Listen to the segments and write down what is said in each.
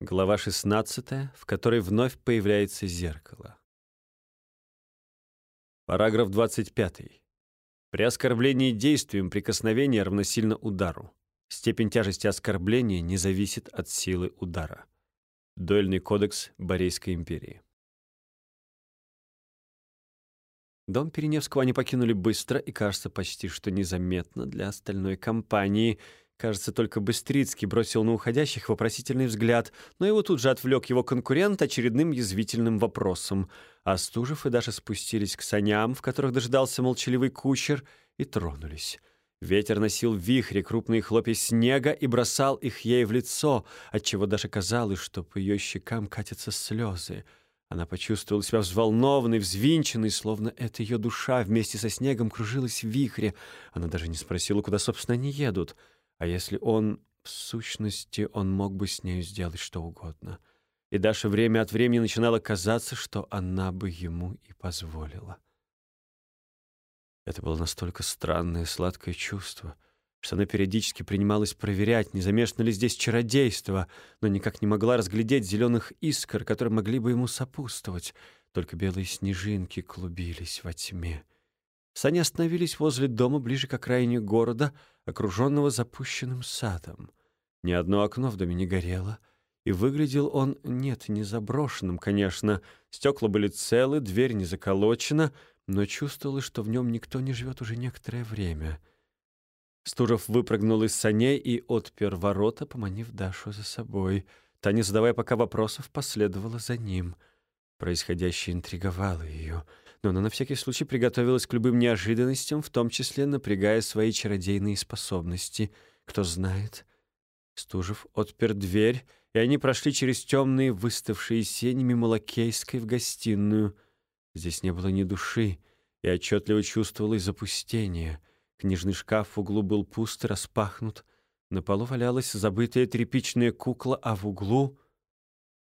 Глава 16, в которой вновь появляется зеркало. Параграф 25. При оскорблении действием прикосновение равносильно удару. Степень тяжести оскорбления не зависит от силы удара. Дуэльный кодекс Борейской империи. Дом Переневского они покинули быстро и, кажется, почти что незаметно для остальной компании — Кажется, только Быстрицкий бросил на уходящих вопросительный взгляд, но его тут же отвлек его конкурент очередным язвительным вопросом. А Стужев и Даша спустились к саням, в которых дожидался молчаливый кучер, и тронулись. Ветер носил в вихре крупные хлопья снега и бросал их ей в лицо, отчего даже казалось, что по ее щекам катятся слезы. Она почувствовала себя взволнованной, взвинченной, словно эта ее душа вместе со снегом кружилась в вихре. Она даже не спросила, куда, собственно, они едут — а если он, в сущности, он мог бы с нею сделать что угодно. И Даша время от времени начинала казаться, что она бы ему и позволила. Это было настолько странное сладкое чувство, что она периодически принималась проверять, не замешано ли здесь чародейство, но никак не могла разглядеть зеленых искр, которые могли бы ему сопутствовать. Только белые снежинки клубились во тьме. Сани остановились возле дома ближе к окраине города, окруженного запущенным садом. Ни одно окно в доме не горело, и выглядел он, нет, не заброшенным, конечно. Стекла были целы, дверь не заколочена, но чувствовалось, что в нем никто не живет уже некоторое время. Стужев выпрыгнул из саней и отпер ворота, поманив Дашу за собой. Та, не задавая пока вопросов, последовала за ним. Происходящее интриговало ее — но она на всякий случай приготовилась к любым неожиданностям, в том числе напрягая свои чародейные способности. Кто знает. Стужев отпер дверь, и они прошли через темные, выставшие сени мимо Лакейской в гостиную. Здесь не было ни души, и отчетливо чувствовалось запустение. Книжный шкаф в углу был пуст и распахнут. На полу валялась забытая тряпичная кукла, а в углу...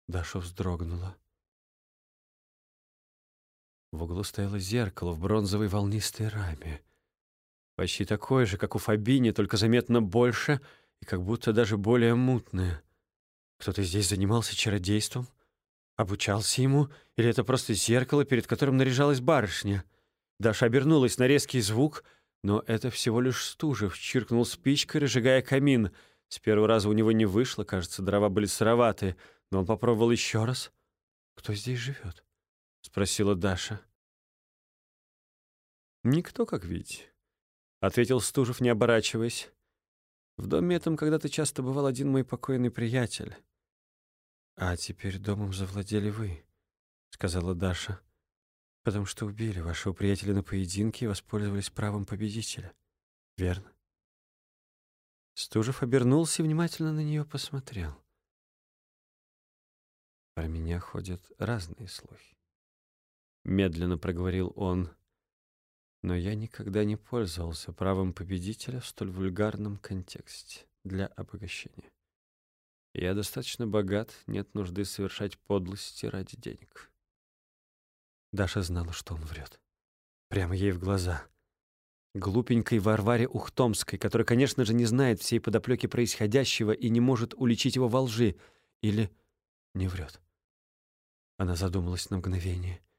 Даша вздрогнула. В углу стояло зеркало в бронзовой волнистой раме. Почти такое же, как у Фабини, только заметно больше и как будто даже более мутное. Кто-то здесь занимался чародейством? Обучался ему? Или это просто зеркало, перед которым наряжалась барышня? Даша обернулась на резкий звук, но это всего лишь Стужев чиркнул спичкой, разжигая камин. С первого раза у него не вышло, кажется, дрова были сыроватые, но он попробовал еще раз. Кто здесь живет? — спросила Даша. «Никто, как видите», — ответил Стужев, не оборачиваясь. «В доме этом когда-то часто бывал один мой покойный приятель. А теперь домом завладели вы», — сказала Даша, «потому что убили вашего приятеля на поединке и воспользовались правом победителя. Верно?» Стужев обернулся и внимательно на нее посмотрел. Про меня ходят разные слухи. Медленно проговорил он. Но я никогда не пользовался правом победителя в столь вульгарном контексте для обогащения. Я достаточно богат, нет нужды совершать подлости ради денег. Даша знала, что он врет. Прямо ей в глаза. Глупенькой Варваре Ухтомской, которая, конечно же, не знает всей подоплеки происходящего и не может уличить его во лжи. Или не врет. Она задумалась на мгновение —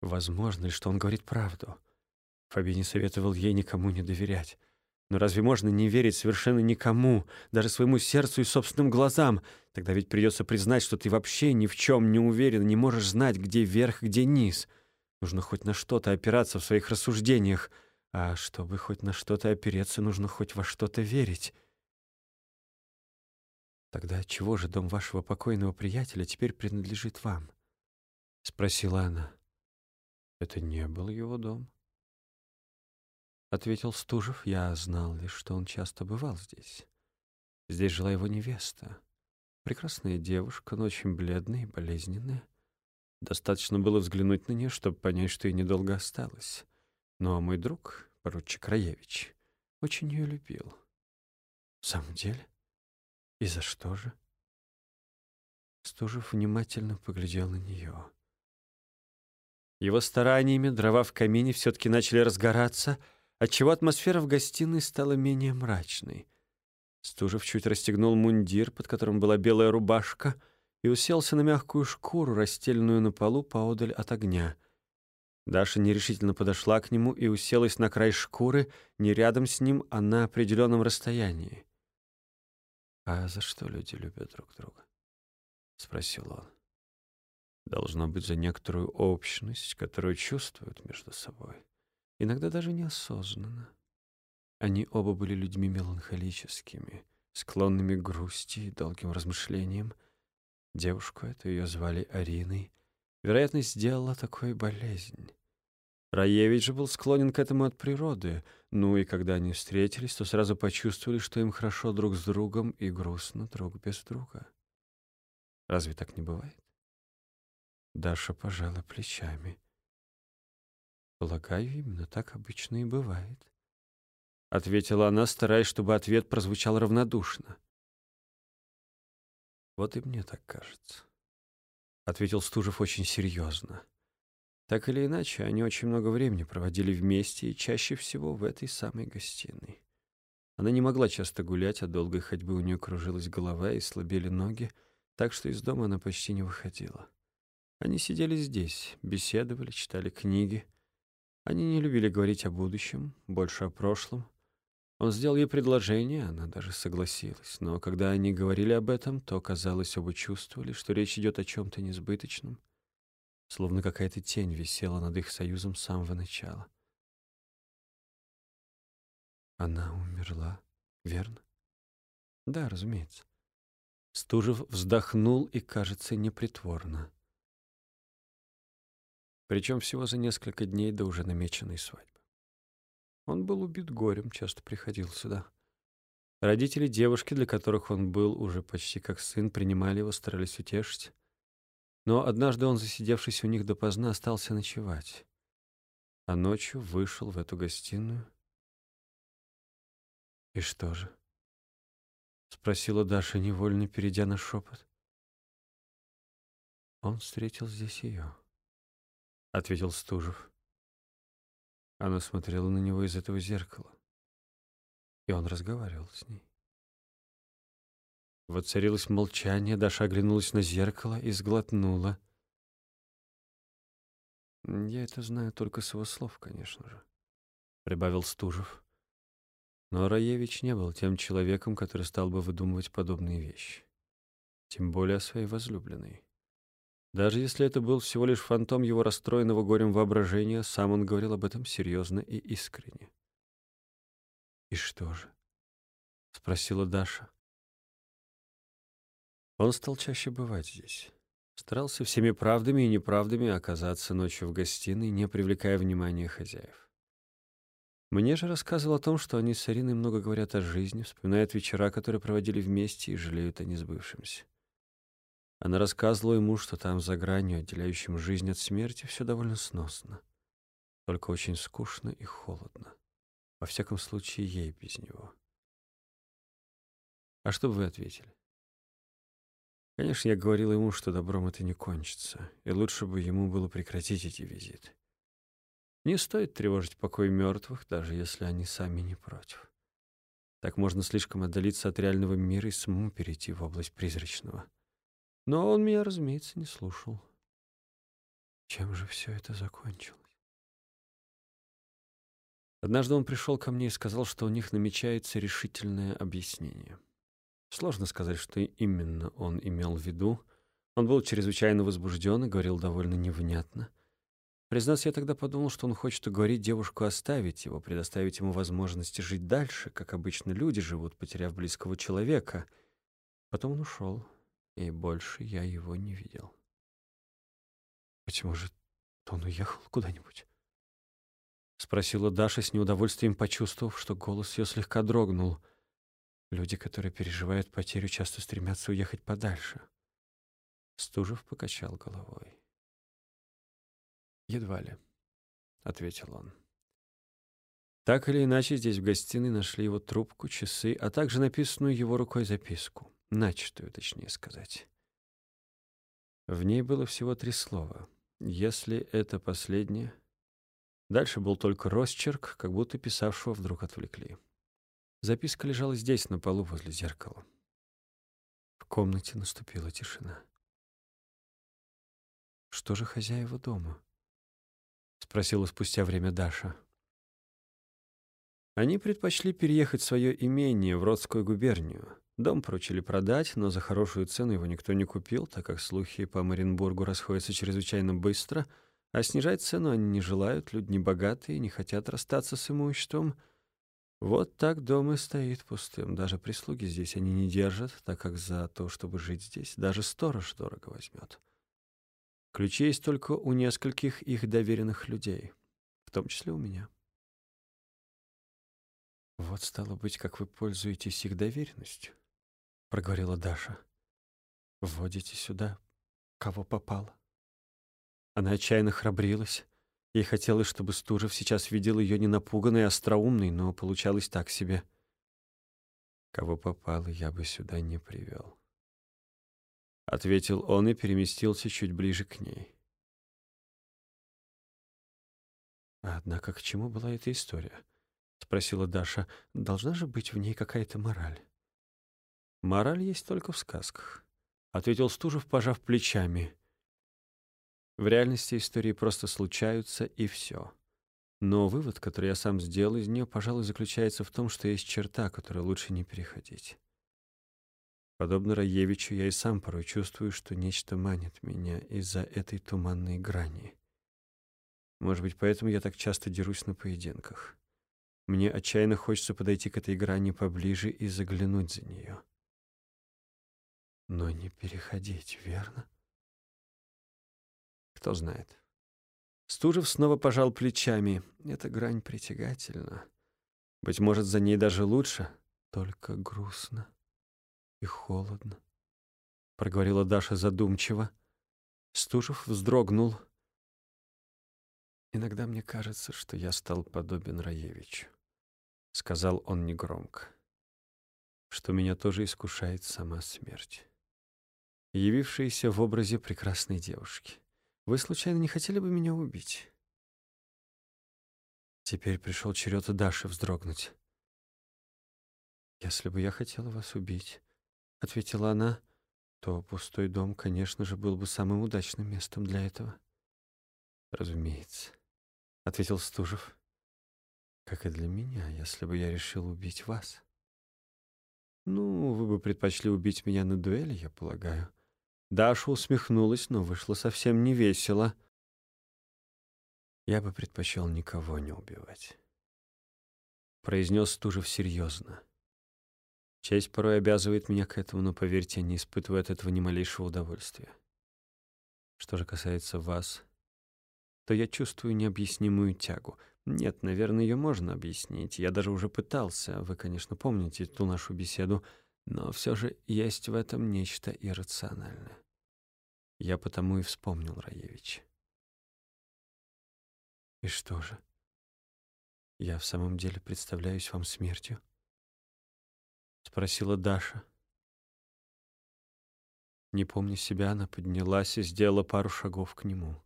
Возможно ли, что он говорит правду? Фаби не советовал ей никому не доверять. Но разве можно не верить совершенно никому, даже своему сердцу и собственным глазам? Тогда ведь придется признать, что ты вообще ни в чем не уверен, не можешь знать, где верх, где низ. Нужно хоть на что-то опираться в своих рассуждениях. А чтобы хоть на что-то опереться, нужно хоть во что-то верить. Тогда чего же дом вашего покойного приятеля теперь принадлежит вам? — спросила она. Это не был его дом. Ответил Стужев, я знал лишь, что он часто бывал здесь. Здесь жила его невеста. Прекрасная девушка, но очень бледная и болезненная. Достаточно было взглянуть на нее, чтобы понять, что ей недолго осталось. Но мой друг, поручик Раевич, очень ее любил. В самом деле? И за что же? Стужев внимательно поглядел на нее. Его стараниями дрова в камине все-таки начали разгораться, отчего атмосфера в гостиной стала менее мрачной. Стужев чуть расстегнул мундир, под которым была белая рубашка, и уселся на мягкую шкуру, расстеленную на полу поодаль от огня. Даша нерешительно подошла к нему и уселась на край шкуры, не рядом с ним, а на определенном расстоянии. «А за что люди любят друг друга?» — спросил он. «Должно быть за некоторую общность, которую чувствуют между собой, иногда даже неосознанно. Они оба были людьми меланхолическими, склонными к грусти и долгим размышлениям. Девушку эту ее звали Ариной. Вероятно, сделала такой болезнь. Раевич же был склонен к этому от природы. Ну и когда они встретились, то сразу почувствовали, что им хорошо друг с другом и грустно друг без друга. Разве так не бывает? Даша пожала плечами. Полагаю, именно так обычно и бывает ответила она, стараясь, чтобы ответ прозвучал равнодушно. Вот и мне так кажется, ответил Стужев очень серьезно. Так или иначе, они очень много времени проводили вместе и чаще всего в этой самой гостиной. Она не могла часто гулять, а долгой ходьбы у нее кружилась голова и слабели ноги, так что из дома она почти не выходила. Они сидели здесь, беседовали, читали книги. Они не любили говорить о будущем, больше о прошлом, он сделал ей предложение, она даже согласилась. Но когда они говорили об этом, то, казалось, оба чувствовали, что речь идет о чем-то несбыточном, словно какая-то тень висела над их союзом с самого начала. Она умерла, верно? Да, разумеется. Стужев вздохнул и, кажется, непритворно. Причем всего за несколько дней до уже намеченной свадьбы. Он был убит горем, часто приходил сюда. Родители девушки, для которых он был уже почти как сын, принимали его, старались утешить. Но однажды он, засидевшись у них допоздна, остался ночевать. А ночью вышел в эту гостиную. «И что же?» — спросила Даша, невольно перейдя на шепот. «Он встретил здесь ее», — ответил Стужев. Она смотрела на него из этого зеркала, и он разговаривал с ней. Воцарилось молчание, Даша оглянулась на зеркало и сглотнула. «Я это знаю только с его слов, конечно же», — прибавил Стужев. Но Раевич не был тем человеком, который стал бы выдумывать подобные вещи. Тем более о своей возлюбленной. Даже если это был всего лишь фантом его расстроенного горем воображения, сам он говорил об этом серьезно и искренне. «И что же?» — спросила Даша. Он стал чаще бывать здесь. Старался всеми правдами и неправдами оказаться ночью в гостиной, не привлекая внимания хозяев. Мне же рассказывал о том, что они с Ариной много говорят о жизни, вспоминают вечера, которые проводили вместе, и жалеют о несбывшемся. Она рассказывала ему, что там за гранью, отделяющим жизнь от смерти, все довольно сносно. Только очень скучно и холодно. Во всяком случае, ей без него. А что бы вы ответили? Конечно, я говорил ему, что добром это не кончится, и лучше бы ему было прекратить эти визиты. Не стоит тревожить покой мертвых, даже если они сами не против. Так можно слишком отдалиться от реального мира и самому перейти в область призрачного. Но он меня, разумеется, не слушал. Чем же все это закончилось? Однажды он пришел ко мне и сказал, что у них намечается решительное объяснение. Сложно сказать, что именно он имел в виду. Он был чрезвычайно возбужден и говорил довольно невнятно. Признаться, я тогда подумал, что он хочет уговорить девушку оставить его, предоставить ему возможность жить дальше, как обычно люди живут, потеряв близкого человека. Потом он ушел и больше я его не видел. «Почему же он уехал куда-нибудь?» — спросила Даша с неудовольствием, почувствовав, что голос ее слегка дрогнул. Люди, которые переживают потерю, часто стремятся уехать подальше. Стужев покачал головой. «Едва ли», — ответил он. Так или иначе, здесь в гостиной нашли его трубку, часы, а также написанную его рукой записку начатую, точнее сказать. В ней было всего три слова. Если это последнее... Дальше был только росчерк, как будто писавшего вдруг отвлекли. Записка лежала здесь, на полу возле зеркала. В комнате наступила тишина. что же хозяева дома?» — спросила спустя время Даша. Они предпочли переехать свое имение в Родскую губернию. Дом поручили продать, но за хорошую цену его никто не купил, так как слухи по Маринбургу расходятся чрезвычайно быстро, а снижать цену они не желают, люди небогатые, не хотят расстаться с имуществом. Вот так дом и стоит пустым. Даже прислуги здесь они не держат, так как за то, чтобы жить здесь, даже сторож дорого возьмет. Ключи есть только у нескольких их доверенных людей, в том числе у меня. «Вот, стало быть, как вы пользуетесь их доверенностью», — проговорила Даша. «Вводите сюда, кого попало». Она отчаянно храбрилась. Ей хотелось, чтобы Стужев сейчас видел ее не напуганной, а остроумной, но получалось так себе. «Кого попало, я бы сюда не привел», — ответил он и переместился чуть ближе к ней. Однако к чему была эта история? — спросила Даша. «Должна же быть в ней какая-то мораль». «Мораль есть только в сказках», — ответил Стужев, пожав плечами. «В реальности истории просто случаются, и все. Но вывод, который я сам сделал из нее, пожалуй, заключается в том, что есть черта, которую лучше не переходить. Подобно Раевичу, я и сам порой чувствую, что нечто манит меня из-за этой туманной грани. Может быть, поэтому я так часто дерусь на поединках». Мне отчаянно хочется подойти к этой грани поближе и заглянуть за нее. Но не переходить, верно? Кто знает. Стужев снова пожал плечами. Эта грань притягательна. Быть может, за ней даже лучше, только грустно и холодно. Проговорила Даша задумчиво. Стужев вздрогнул. Иногда мне кажется, что я стал подобен Раевичу сказал он негромко, что меня тоже искушает сама смерть. Явившаяся в образе прекрасной девушки. Вы случайно не хотели бы меня убить? Теперь пришел черед Даши вздрогнуть. «Если бы я хотела вас убить», — ответила она, — «то пустой дом, конечно же, был бы самым удачным местом для этого». «Разумеется», — ответил Стужев как и для меня, если бы я решил убить вас. Ну, вы бы предпочли убить меня на дуэли, я полагаю. Даша усмехнулась, но вышло совсем не весело. Я бы предпочел никого не убивать. Произнес Стужев серьезно. Честь порой обязывает меня к этому, но, поверьте, не испытываю от этого ни малейшего удовольствия. Что же касается вас, то я чувствую необъяснимую тягу — нет, наверное, ее можно объяснить. Я даже уже пытался. Вы, конечно, помните ту нашу беседу, но все же есть в этом нечто иррациональное. Я потому и вспомнил Раевич. И что же? Я в самом деле представляюсь вам смертью? Спросила Даша. Не помня себя, она поднялась и сделала пару шагов к нему.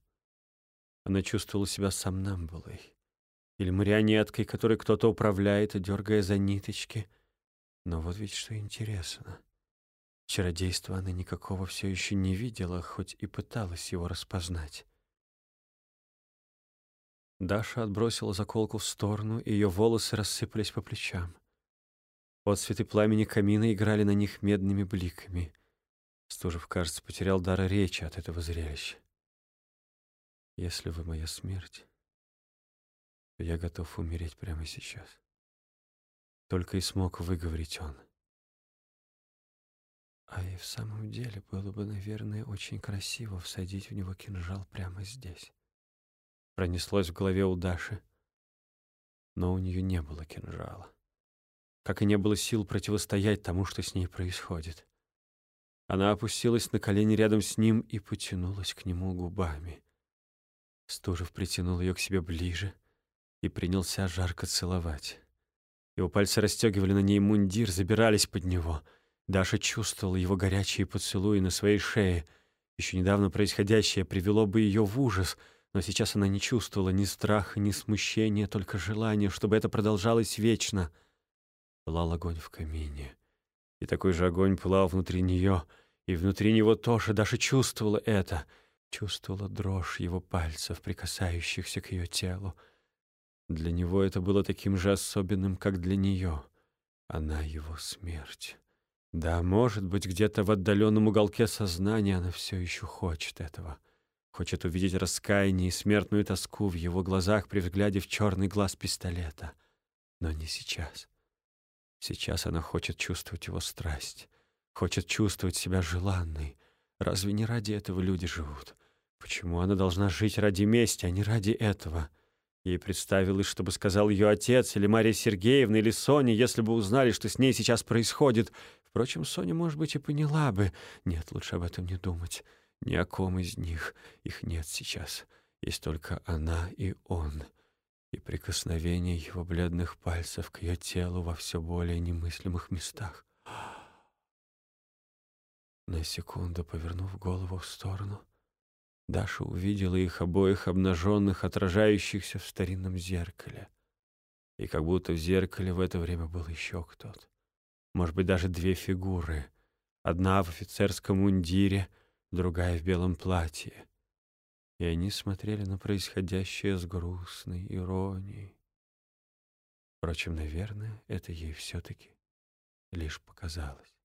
Она чувствовала себя сомнамбулой или марионеткой, которой кто-то управляет, дергая за ниточки. Но вот ведь что интересно. Чародейства она никакого все еще не видела, хоть и пыталась его распознать. Даша отбросила заколку в сторону, и ее волосы рассыпались по плечам. Отцветы пламени камина играли на них медными бликами. Стужев, кажется, потерял дар речи от этого зрелища. «Если вы моя смерть, я готов умереть прямо сейчас. Только и смог выговорить он. А и в самом деле было бы, наверное, очень красиво всадить в него кинжал прямо здесь. Пронеслось в голове у Даши. Но у нее не было кинжала. Как и не было сил противостоять тому, что с ней происходит. Она опустилась на колени рядом с ним и потянулась к нему губами. Стужев притянул ее к себе ближе — и принялся жарко целовать. Его пальцы расстегивали на ней мундир, забирались под него. Даша чувствовала его горячие поцелуи на своей шее. Еще недавно происходящее привело бы ее в ужас, но сейчас она не чувствовала ни страха, ни смущения, только желание, чтобы это продолжалось вечно. Пылал огонь в камине. И такой же огонь пылал внутри нее, и внутри него тоже Даша чувствовала это — чувствовала дрожь его пальцев, прикасающихся к ее телу. Для него это было таким же особенным, как для нее. Она его смерть. Да, может быть, где-то в отдаленном уголке сознания она все еще хочет этого. Хочет увидеть раскаяние и смертную тоску в его глазах при взгляде в черный глаз пистолета. Но не сейчас. Сейчас она хочет чувствовать его страсть. Хочет чувствовать себя желанной. Разве не ради этого люди живут? Почему она должна жить ради мести, а не ради этого? Ей представилось, чтобы сказал ее отец или Мария Сергеевна или Соня, если бы узнали, что с ней сейчас происходит. Впрочем, Соня, может быть, и поняла бы. Нет, лучше об этом не думать. Ни о ком из них. Их нет сейчас. Есть только она и он. И прикосновение его бледных пальцев к ее телу во все более немыслимых местах. На секунду повернув голову в сторону, Даша увидела их обоих обнаженных, отражающихся в старинном зеркале. И как будто в зеркале в это время был еще кто-то. Может быть, даже две фигуры. Одна в офицерском мундире, другая в белом платье. И они смотрели на происходящее с грустной иронией. Впрочем, наверное, это ей все-таки лишь показалось.